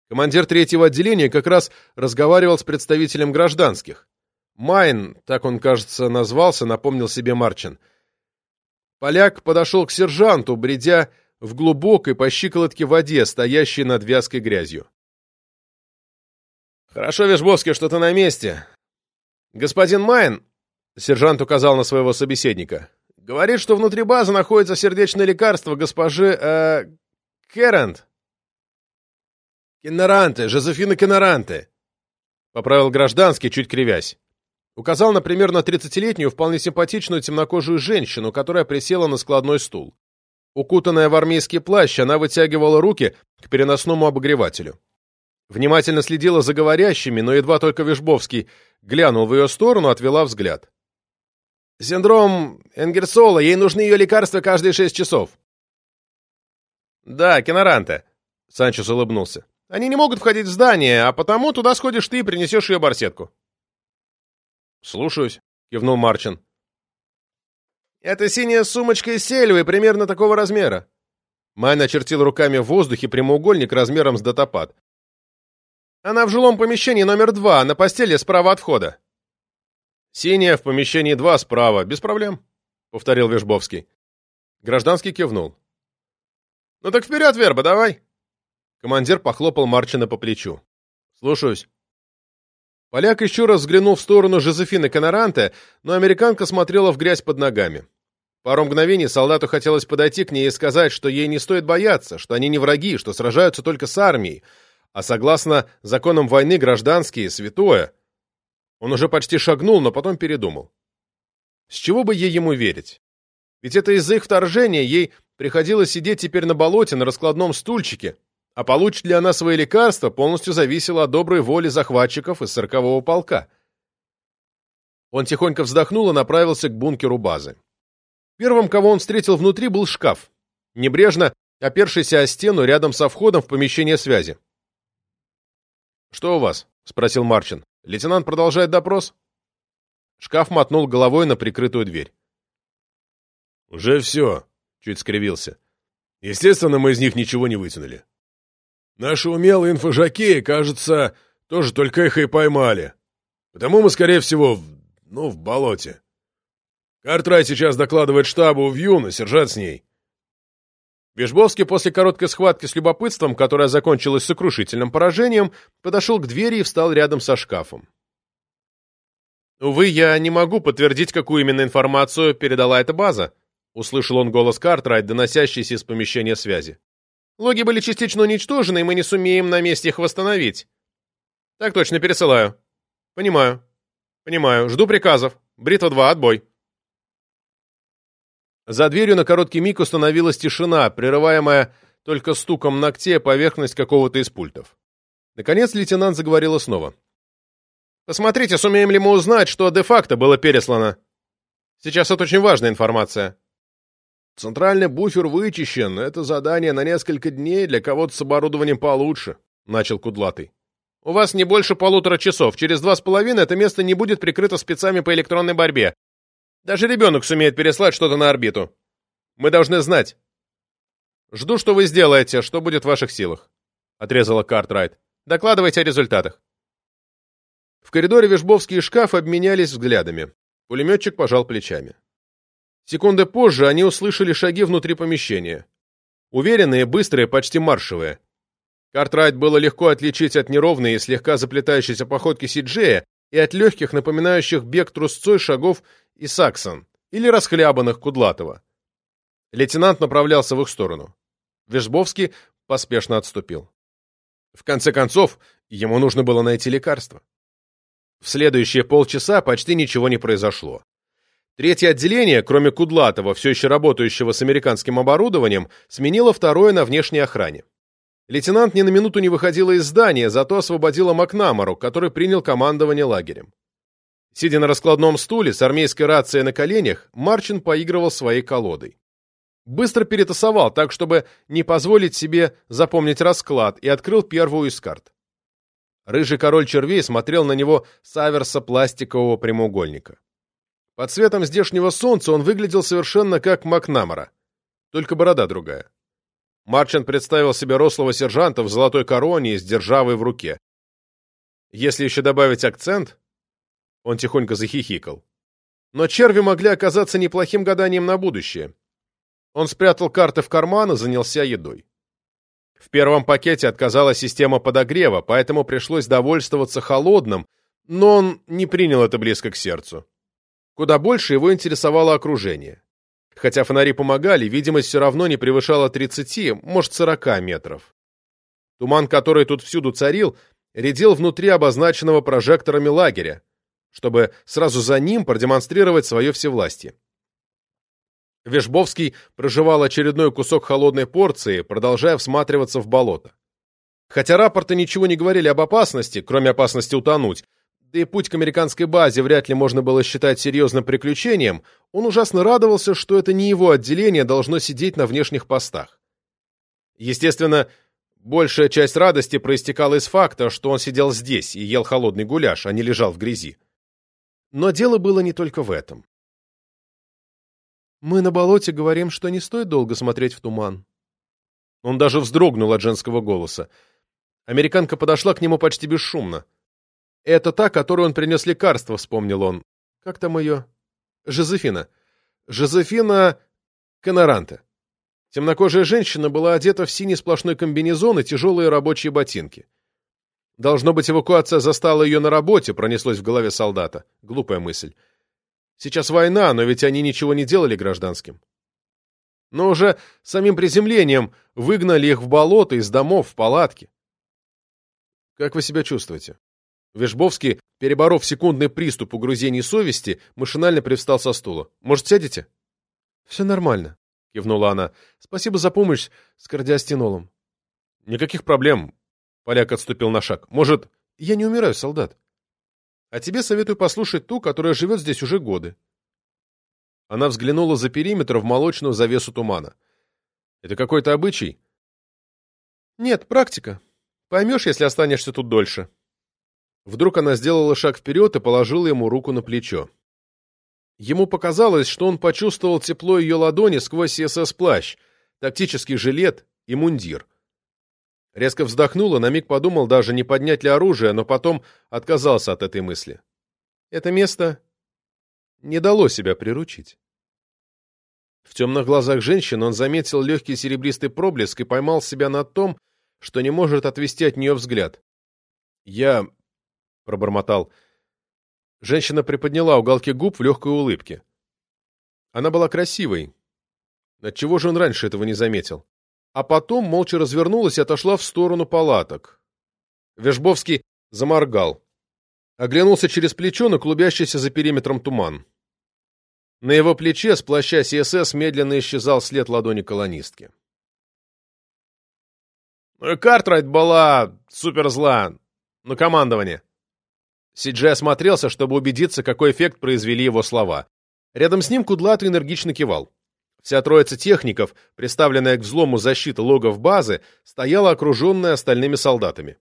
Командир третьего отделения как раз разговаривал с представителем гражданских. Майн, так он, кажется, назвался, напомнил себе Марчин — Поляк подошел к сержанту, бредя в глубокой по щиколотке воде, стоящей над вязкой грязью. «Хорошо, Вишбовский, что ты на месте. Господин Майн, — сержант указал на своего собеседника, — говорит, что внутри базы находится сердечное лекарство госпожи... Э, Керент. Кеннаранте, Жозефина Кеннаранте, — поправил гражданский, чуть кривясь. Указал, например, на тридцатилетнюю вполне симпатичную темнокожую женщину, которая присела на складной стул. Укутанная в армейский плащ, она вытягивала руки к переносному обогревателю. Внимательно следила за говорящими, но едва только Вишбовский глянул в ее сторону, отвела взгляд. «Синдром Энгерсола, ей нужны ее лекарства каждые шесть часов». «Да, киноранте», — Санчес улыбнулся. «Они не могут входить в здание, а потому туда сходишь ты и принесешь ее барсетку». «Слушаюсь», — кивнул Марчин. «Это синяя сумочка из сельвы, примерно такого размера». Май начертил руками в воздухе прямоугольник размером с датапад. «Она в жилом помещении номер два, на постели справа от входа». «Синяя в помещении два справа, без проблем», — повторил Вежбовский. Гражданский кивнул. «Ну так вперед, Верба, давай!» Командир похлопал Марчина по плечу. «Слушаюсь». Поляк еще раз взглянул в сторону Жозефины Канаранте, но американка смотрела в грязь под ногами. Пару мгновений солдату хотелось подойти к ней и сказать, что ей не стоит бояться, что они не враги, что сражаются только с армией, а согласно законам войны гражданские — святое. Он уже почти шагнул, но потом передумал. С чего бы ей ему верить? Ведь это из-за их вторжения ей приходилось сидеть теперь на болоте на раскладном стульчике, а получит ли она свои лекарства, полностью зависело от доброй воли захватчиков из сорокового полка. Он тихонько вздохнул и направился к бункеру базы. Первым, кого он встретил внутри, был шкаф, небрежно опершийся о стену рядом со входом в помещение связи. «Что у вас?» — спросил Марчин. «Лейтенант продолжает допрос?» Шкаф мотнул головой на прикрытую дверь. «Уже все», — чуть скривился. «Естественно, мы из них ничего не вытянули. Наши умелые инфожакеи, кажется, тоже только их и поймали. Потому мы, скорее всего, в, ну, в болоте. Картрай сейчас докладывает штабу в Юна, сержант с ней. Вишбовский после короткой схватки с любопытством, которая закончилась сокрушительным поражением, подошел к двери и встал рядом со шкафом. «Увы, я не могу подтвердить, какую именно информацию передала эта база», услышал он голос Картрайт, доносящийся из помещения связи. Логи были частично уничтожены, и мы не сумеем на месте их восстановить. Так точно, пересылаю. Понимаю. Понимаю. Жду приказов. Бритва-2, отбой. За дверью на короткий миг установилась тишина, прерываемая только стуком ногтей поверхность какого-то из пультов. Наконец лейтенант заговорила снова. «Посмотрите, сумеем ли мы узнать, что де-факто было переслано. Сейчас это очень важная информация. Центральный буфер вычищен. Это задание на несколько дней для кого-то с оборудованием получше, — начал Кудлатый. У вас не больше полутора часов. Через два с половиной это место не будет прикрыто спецами по электронной борьбе. Даже ребенок сумеет переслать что-то на орбиту. Мы должны знать. Жду, что вы сделаете, что будет в ваших силах, — отрезала Картрайт. Докладывайте о результатах. В коридоре Вишбовский и шкаф обменялись взглядами. Пулеметчик пожал плечами. Секунды позже они услышали шаги внутри помещения. Уверенные, быстрые, почти маршевые. Картрайт было легко отличить от неровной и слегка заплетающейся походки Сиджея и от легких, напоминающих бег трусцой шагов и Саксон, или расхлябанных Кудлатова. Лейтенант направлялся в их сторону. Вежбовский поспешно отступил. В конце концов, ему нужно было найти лекарство. В следующие полчаса почти ничего не произошло. Третье отделение, кроме Кудлатова, все еще работающего с американским оборудованием, сменило второе на внешней охране. Лейтенант ни на минуту не выходила из здания, зато освободила Макнамару, который принял командование лагерем. Сидя на раскладном стуле с армейской рацией на коленях, Марчин поигрывал своей колодой. Быстро перетасовал так, чтобы не позволить себе запомнить расклад, и открыл первую из карт. Рыжий король червей смотрел на него с аверса пластикового прямоугольника. Под светом здешнего солнца он выглядел совершенно как Макнамара, только борода другая. Марчин представил себе рослого сержанта в золотой короне и с державой в руке. Если еще добавить акцент, он тихонько захихикал. Но черви могли оказаться неплохим гаданием на будущее. Он спрятал карты в карман и занялся едой. В первом пакете отказала система подогрева, поэтому пришлось довольствоваться холодным, но он не принял это близко к сердцу. Куда больше его интересовало окружение. Хотя фонари помогали, видимость все равно не превышала 30, может 40 метров. Туман, который тут всюду царил, редел внутри обозначенного прожекторами лагеря, чтобы сразу за ним продемонстрировать свое всевластие. Вешбовский проживал очередной кусок холодной порции, продолжая всматриваться в болото. Хотя рапорты ничего не говорили об опасности, кроме опасности утонуть, да и путь к американской базе вряд ли можно было считать серьезным приключением, он ужасно радовался, что это не его отделение должно сидеть на внешних постах. Естественно, большая часть радости проистекала из факта, что он сидел здесь и ел холодный гуляш, а не лежал в грязи. Но дело было не только в этом. Мы на болоте говорим, что не стоит долго смотреть в туман. Он даже вздрогнул от женского голоса. Американка подошла к нему почти бесшумно. «Это та, которой он принес лекарство», — вспомнил он. «Как там ее?» «Жозефина. Жозефина Канаранте». Темнокожая женщина была одета в синий сплошной комбинезон и тяжелые рабочие ботинки. Должно быть, эвакуация застала ее на работе, пронеслось в голове солдата. Глупая мысль. Сейчас война, но ведь они ничего не делали гражданским. Но уже самим приземлением выгнали их в болото, из домов, в палатки. Как вы себя чувствуете? Вежбовский, переборов секундный приступ угрызений совести, машинально привстал со стула. Может, сядете? Все нормально, кивнула она. Спасибо за помощь с кардиостенолом. Никаких проблем. Поляк отступил на шаг. Может, я не умираю, солдат. А тебе советую послушать ту, которая живет здесь уже годы. Она взглянула за периметр в молочную завесу тумана. Это какой-то обычай? Нет, практика. Поймешь, если останешься тут дольше. Вдруг она сделала шаг вперед и положила ему руку на плечо. Ему показалось, что он почувствовал тепло ее ладони сквозь СС-плащ, тактический жилет и мундир. Резко вздохнул и на миг подумал даже, не поднять ли оружие, но потом отказался от этой мысли. Это место не дало себя приручить. В темных глазах женщины он заметил легкий серебристый проблеск и поймал себя на том, что не может отвести от нее взгляд. «Я...» — пробормотал. Женщина приподняла уголки губ в легкой улыбке. Она была красивой. Отчего же он раньше этого не заметил? а потом молча развернулась и отошла в сторону палаток. Вежбовский заморгал. Оглянулся через плечо на клубящийся за периметром туман. На его плече с плаща СС медленно исчезал след ладони колонистки. «Ну и Картрайт была суперзла на командование». Сиджей осмотрелся, чтобы убедиться, какой эффект произвели его слова. Рядом с ним Кудлатый энергично кивал. Вся троица техников, представленная к взлому защиты логов базы, стояла окруженная остальными солдатами.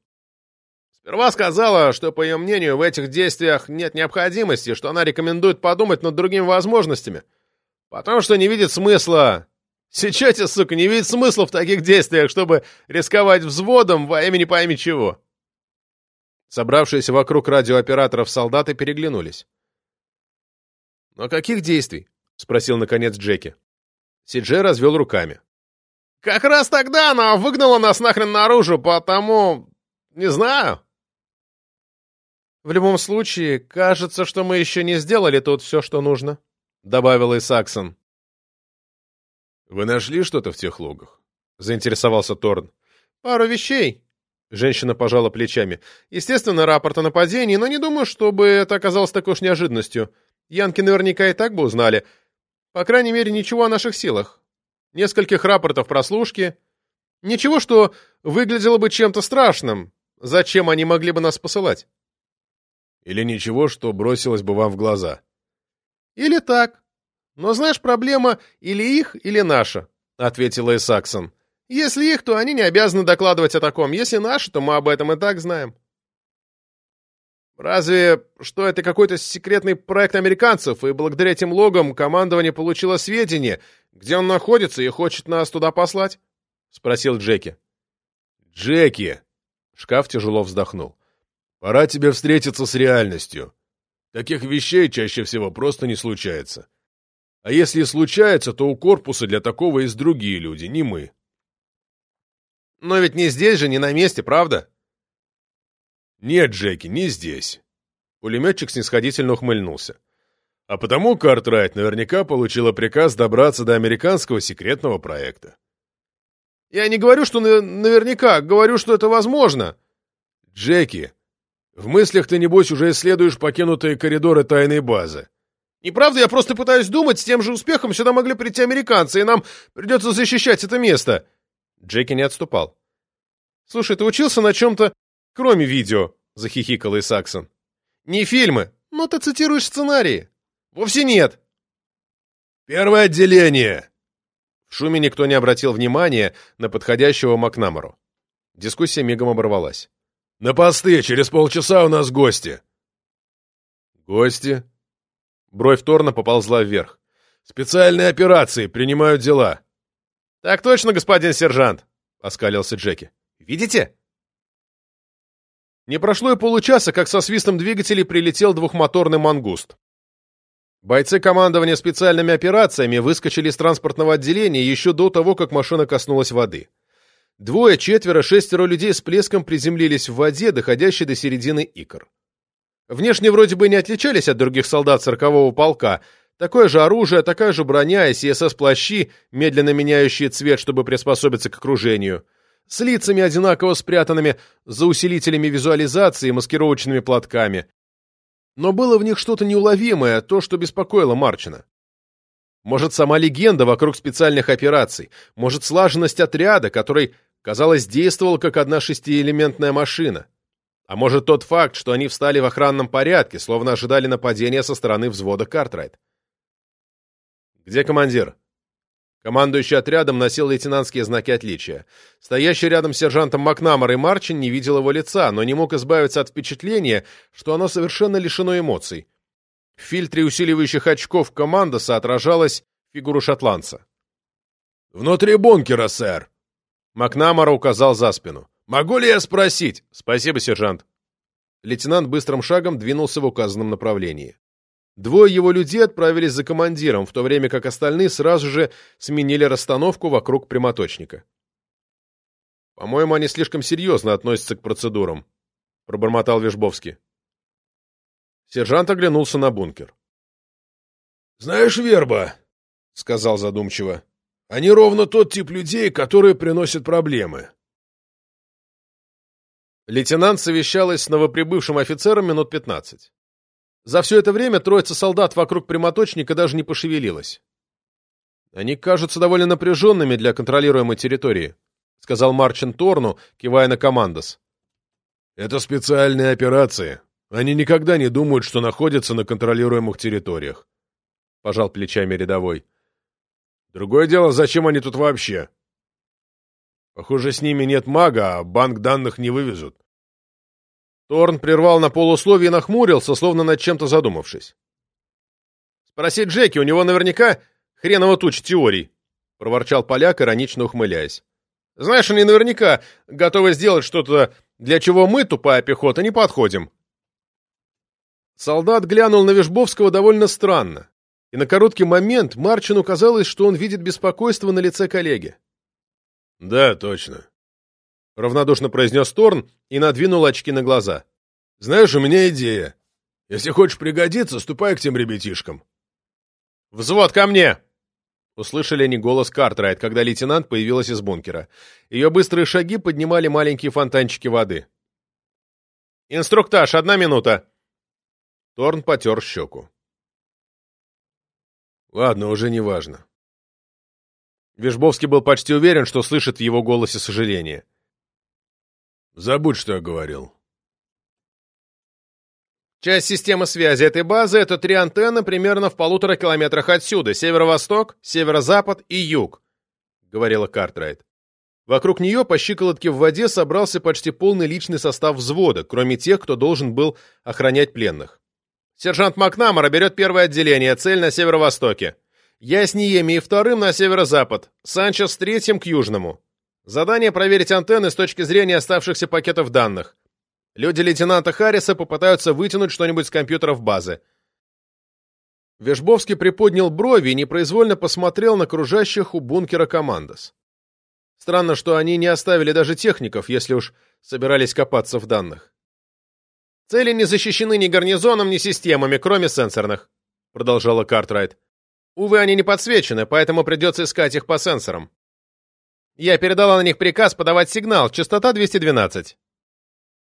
Сперва сказала, что, по ее мнению, в этих действиях нет необходимости, что она рекомендует подумать над другими возможностями. Потому что не видит смысла... Сечете, сука, не видит смысла в таких действиях, чтобы рисковать взводом во имя не пойми чего. Собравшиеся вокруг радиооператоров солдаты переглянулись. «Но каких действий?» — спросил, наконец, Джеки. Сидже развел руками. Как раз тогда она выгнала нас нахрен наружу, потому... не знаю. В любом случае, кажется, что мы еще не сделали тут все, что нужно, добавил и Саксон. Вы нашли что-то в тех логах? Заинтересовался Торн. Пару вещей. Женщина пожала плечами. Естественно, рапорт о нападении, но не думаю, чтобы это оказалось такой уж неожиданностью. Янки наверняка и так бы узнали. По крайней мере, ничего о наших силах. Нескольких рапортов прослушки. Ничего, что выглядело бы чем-то страшным. Зачем они могли бы нас посылать? Или ничего, что бросилось бы вам в глаза. Или так. Но знаешь, проблема или их, или наша, — ответила Исаксон. Если их, то они не обязаны докладывать о таком. Если наши, то мы об этом и так знаем. Разве что это какой-то секретный проект американцев, и благодаря этим логам командование получило сведения, где он находится и хочет нас туда послать? — спросил Джеки. — Джеки! — шкаф тяжело вздохнул. — Пора тебе встретиться с реальностью. Таких вещей чаще всего просто не случается. А если и случается, то у корпуса для такого есть другие люди, не мы. — Но ведь не здесь же, не на месте, правда? — «Нет, Джеки, не здесь». Пулеметчик снисходительно ухмыльнулся. А потому Картрайт наверняка получила приказ добраться до американского секретного проекта. «Я не говорю, что наверняка, говорю, что это возможно». «Джеки, в мыслях ты, небось, уже исследуешь покинутые коридоры тайной базы». «Неправда, я просто пытаюсь думать, с тем же успехом сюда могли прийти американцы, и нам придется защищать это место». Джеки не отступал. «Слушай, ты учился на чем-то Кроме видео, захихикал и Саксон. Не фильмы, но ты цитируешь сценарии. Вовсе нет. Первое отделение. В шуме никто не обратил внимания на подходящего Макнамору. Дискуссия мигом оборвалась. «На посты! Через полчаса у нас гости!» «Гости?» Бровь Торна поползла вверх. «Специальные операции, принимают дела». «Так точно, господин сержант!» — оскалился Джеки. «Видите? Не прошло и получаса, как со свистом двигателей прилетел двухмоторный «Мангуст». Бойцы командования специальными операциями выскочили из транспортного отделения еще до того, как машина коснулась воды. Двое, четверо, шестеро людей с плеском приземлились в воде, доходящей до середины икр. Внешне вроде бы не отличались от других солдат сорокового полка. Такое же оружие, такая же броня и СС-плащи, медленно меняющие цвет, чтобы приспособиться к окружению – с лицами одинаково спрятанными за усилителями визуализации и маскировочными платками. Но было в них что-то неуловимое, то, что беспокоило Марчина. Может, сама легенда вокруг специальных операций, может, слаженность отряда, который, казалось, действовал как одна шестиэлементная машина. А может, тот факт, что они встали в охранном порядке, словно ожидали нападения со стороны взвода Картрайт. «Где командир?» Командующий отрядом носил лейтенантские знаки отличия. Стоящий рядом с сержантом Макнамар и Марчин не видел его лица, но не мог избавиться от впечатления, что оно совершенно лишено эмоций. В фильтре усиливающих очков командоса отражалась фигура шотландца. «Внутри бункера, сэр!» Макнамара указал за спину. «Могу ли я спросить?» «Спасибо, сержант». Лейтенант быстрым шагом двинулся в указанном направлении. Двое его людей отправились за командиром, в то время как остальные сразу же сменили расстановку вокруг прямоточника. «По-моему, они слишком серьезно относятся к процедурам», — пробормотал Вежбовский. Сержант оглянулся на бункер. «Знаешь, Верба», — сказал задумчиво, — «они ровно тот тип людей, которые приносят проблемы». Лейтенант совещалась с новоприбывшим офицером минут пятнадцать. За все это время троица солдат вокруг прямоточника даже не пошевелилась. «Они кажутся довольно напряженными для контролируемой территории», сказал Марчин Торну, кивая на командос. «Это специальные операции. Они никогда не думают, что находятся на контролируемых территориях», пожал плечами рядовой. «Другое дело, зачем они тут вообще?» «Похоже, с ними нет мага, а банк данных не вывезут. Торн прервал на полусловие и нахмурился, словно над чем-то задумавшись. «Спроси Джеки, у него наверняка хреново туч теорий», — проворчал поляк, иронично ухмыляясь. «Знаешь, они наверняка готовы сделать что-то, для чего мы, тупая пехота, не подходим». Солдат глянул на Вежбовского довольно странно, и на короткий момент Марчину казалось, что он видит беспокойство на лице коллеги. Да, точно. Равнодушно произнес Торн и надвинул очки на глаза. Знаешь, у меня идея. Если хочешь пригодиться, ступай к тем ребятишкам. «Взвод ко мне!» Услышали они голос Картрайт, когда лейтенант появилась из бункера. Ее быстрые шаги поднимали маленькие фонтанчики воды. «Инструктаж, одна минута!» Торн потер щеку. «Ладно, уже не важно». Вишбовский был почти уверен, что слышит в его голосе сожаление. «Забудь, что я говорил. Часть системы связи этой базы — это три антенны примерно в полутора километрах отсюда, северо-восток, северо-запад и юг, — говорила Картрайт. Вокруг нее по щиколотке в воде собрался почти полный личный состав взвода, кроме тех, кто должен был охранять пленных. Сержант Макнамара берет первое отделение, цель на северо-востоке. Я с Ниеми вторым на северо-запад, Санчес третьим к южному. Задание проверить антенны с точки зрения оставшихся пакетов данных. Люди лейтенанта Харриса попытаются вытянуть что-нибудь с компьютеров базы. Вешбовский приподнял брови и непроизвольно посмотрел на кружащих у бункера командос. Странно, что они не оставили даже техников, если уж собирались копаться в данных. «Цели не защищены ни гарнизоном, ни системами, кроме сенсорных», — продолжала Картрайт. «Увы, они не подсвечены, поэтому придется искать их по сенсорам. Я передала на них приказ подавать сигнал, частота 212.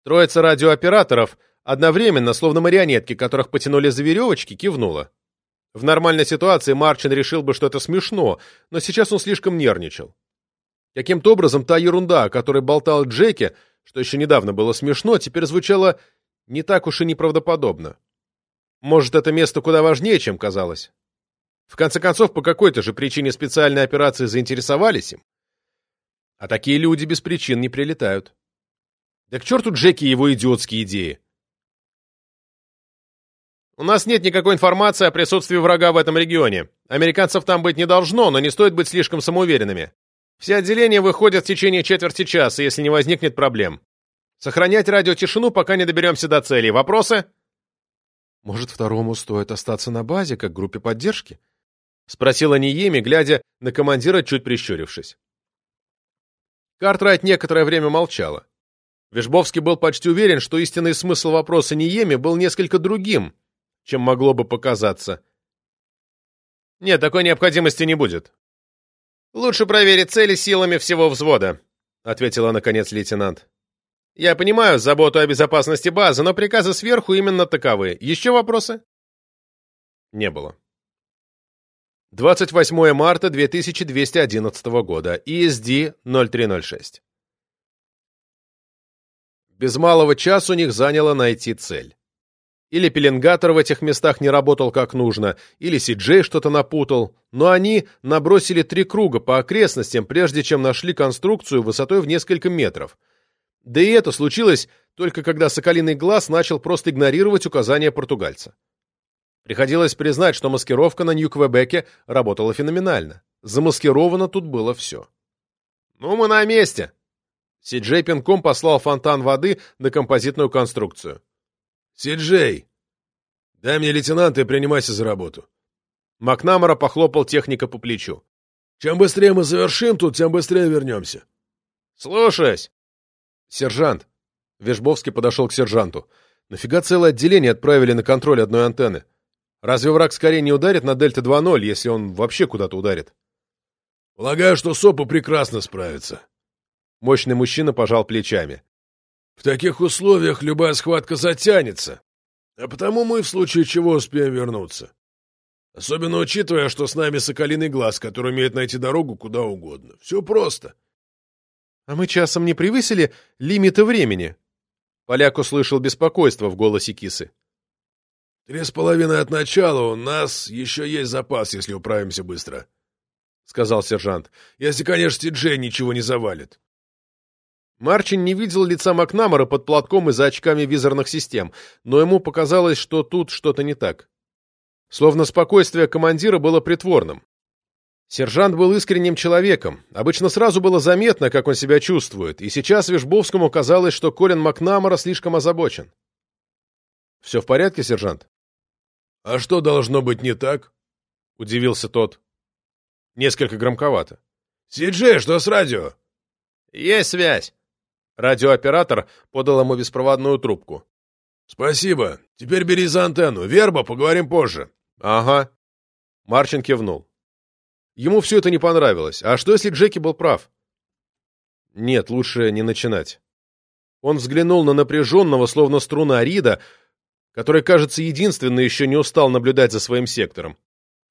Троица радиооператоров одновременно, словно марионетки, которых потянули за веревочки, кивнула. В нормальной ситуации Марчин решил бы, что это смешно, но сейчас он слишком нервничал. Каким-то образом та ерунда, о которой болтал Джеки, что еще недавно было смешно, теперь звучала не так уж и неправдоподобно. Может, это место куда важнее, чем казалось. В конце концов, по какой-то же причине специальной операции заинтересовались им. А такие люди без причин не прилетают. Да к черту Джеки и его идиотские идеи. У нас нет никакой информации о присутствии врага в этом регионе. Американцев там быть не должно, но не стоит быть слишком самоуверенными. Все отделения выходят в течение четверти часа, если не возникнет проблем. Сохранять радиотишину, пока не доберемся до цели. Вопросы? Может, второму стоит остаться на базе, как группе поддержки? Спросила Ниеми, глядя на командира, чуть прищурившись. Картрайт некоторое время молчала. Вишбовский был почти уверен, что истинный смысл вопроса Ниеми был несколько другим, чем могло бы показаться. «Нет, такой необходимости не будет. Лучше проверить цели силами всего взвода», — ответила наконец лейтенант. «Я понимаю заботу о безопасности базы, но приказы сверху именно таковы. Еще вопросы?» Не было. 28 марта 2211 года. ESD 0306. Без малого часа у них заняло найти цель. Или пеленгатор в этих местах не работал как нужно, или Си-Джей что-то напутал, но они набросили три круга по окрестностям, прежде чем нашли конструкцию высотой в несколько метров. Да и это случилось только когда Соколиный Глаз начал просто игнорировать указания португальца. Приходилось признать, что маскировка на Нью-Квебеке работала феноменально. Замаскировано тут было все. «Ну, мы на месте!» Си-Джей пинком послал фонтан воды на композитную конструкцию. «Си-Джей, дай мне лейтенанта и принимайся за работу». Макнамара похлопал техника по плечу. «Чем быстрее мы завершим тут, тем быстрее вернемся». «Слушаюсь!» «Сержант!» Вежбовский подошел к сержанту. «Нафига целое отделение отправили на контроль одной антенны? Разве враг скорее не ударит на Дельта 2.0, если он вообще куда-то ударит?» «Полагаю, что СОПа прекрасно справится», Мощный мужчина пожал плечами. В таких условиях любая схватка затянется, а потому мы в случае чего успеем вернуться. Особенно учитывая, что с нами Соколиный Глаз, который умеет найти дорогу куда угодно. Все просто. — А мы часом не превысили лимита времени? Поляк услышал беспокойство в голосе кисы. — Три с половиной от начала, у нас еще есть запас, если управимся быстро, — сказал сержант. — Если, конечно, Ти-Джей ничего не завалит. Марчин не видел лица Макнамара под платком и за очками визорных систем, но ему показалось, что тут что-то не так. Словно спокойствие командира было притворным. Сержант был искренним человеком. Обычно сразу было заметно, как он себя чувствует, и сейчас Вишбовскому казалось, что Колин Макнамара слишком озабочен. «Все в порядке, сержант?» «А что должно быть не так?» — удивился тот. Несколько громковато. «Си-Джей, что с радио?» «Есть связь!» Радиооператор подал ему беспроводную трубку. «Спасибо. Теперь бери за антенну. Верба, поговорим позже». «Ага». Марчин кивнул. Ему все это не понравилось. А что, если Джеки был прав? Нет, лучше не начинать. Он взглянул на напряженного, словно струна Рида, который, кажется, единственный еще не устал наблюдать за своим сектором.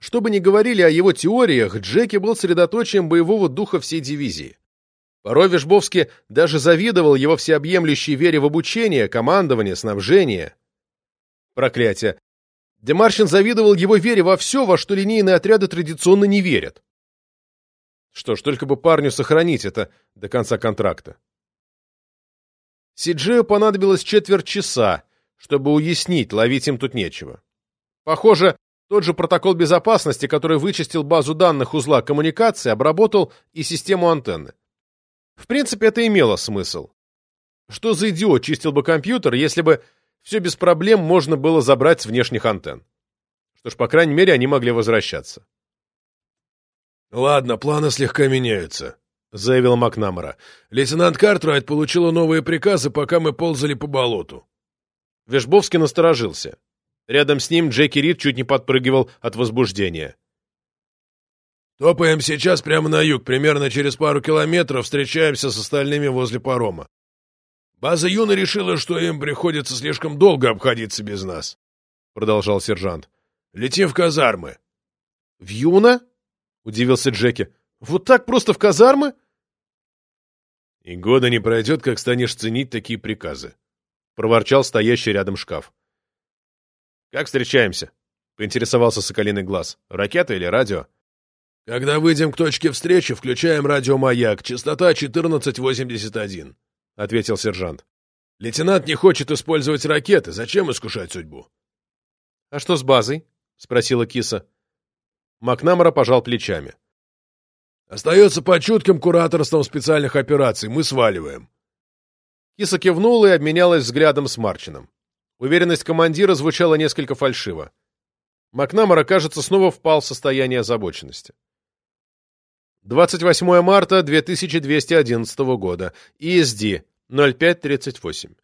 Что бы ни говорили о его теориях, Джеки был средоточием боевого духа всей дивизии. Порой Вишбовский даже завидовал его всеобъемлющей вере в обучение, командование, снабжение. Проклятие. Демаршин завидовал его вере во все, во что линейные отряды традиционно не верят. Что ж, только бы парню сохранить это до конца контракта. Сиджею понадобилось четверть часа, чтобы уяснить, ловить им тут нечего. Похоже, тот же протокол безопасности, который вычистил базу данных узла коммуникации, обработал и систему антенны. В принципе, это имело смысл. Что за идиот чистил бы компьютер, если бы все без проблем можно было забрать с внешних антенн? Что ж, по крайней мере, они могли возвращаться. «Ладно, планы слегка меняются», — заявил Макнамара. «Лейтенант Картрайт получила новые приказы, пока мы ползали по болоту». Вешбовский насторожился. Рядом с ним Джеки Рид чуть не подпрыгивал от возбуждения. «Топаем сейчас прямо на юг, примерно через пару километров встречаемся с остальными возле парома. База Юна решила, что им приходится слишком долго обходиться без нас», — продолжал сержант. «Летим в казармы». «В Юна?» — удивился Джеки. «Вот так просто в казармы?» «И года не пройдет, как станешь ценить такие приказы», — проворчал стоящий рядом шкаф. «Как встречаемся?» — поинтересовался Соколиный глаз. «Ракета или радио?» «Когда выйдем к точке встречи, включаем радиомаяк, частота 1481», — ответил сержант. «Лейтенант не хочет использовать ракеты. Зачем искушать судьбу?» «А что с базой?» — спросила киса. Макнамара пожал плечами. «Остается под чутким кураторством специальных операций. Мы сваливаем». Киса кивнула и обменялась взглядом с Марчином. Уверенность командира звучала несколько фальшиво. Макнамара, кажется, снова впал в состояние озабоченности. 28 марта 2211 года. ESD 0538.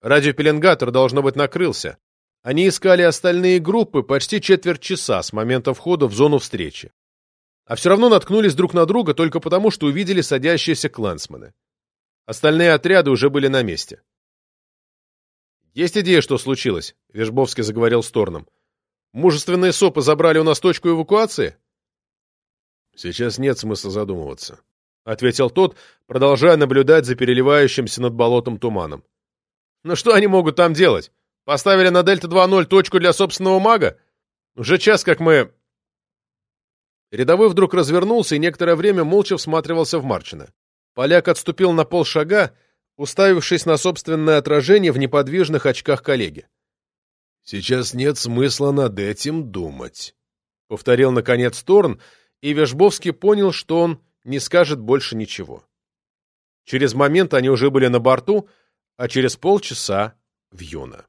Радиопеленгатор, должно быть, накрылся. Они искали остальные группы почти четверть часа с момента входа в зону встречи. А все равно наткнулись друг на друга только потому, что увидели садящиеся клансмены. Остальные отряды уже были на месте. «Есть идея, что случилось?» — Вежбовский заговорил с Торном. «Мужественные сопы забрали у нас точку эвакуации?» «Сейчас нет смысла задумываться», — ответил тот, продолжая наблюдать за переливающимся над болотом туманом. «Ну что они могут там делать? Поставили на Дельта 2.0 точку для собственного мага? Уже час, как мы...» Рядовой вдруг развернулся и некоторое время молча всматривался в Марчина. Поляк отступил на полшага, уставившись на собственное отражение в неподвижных очках коллеги. «Сейчас нет смысла над этим думать», — повторил, наконец, Торн, и Вежбовский понял, что он не скажет больше ничего. Через момент они уже были на борту, а через полчаса — в Юна.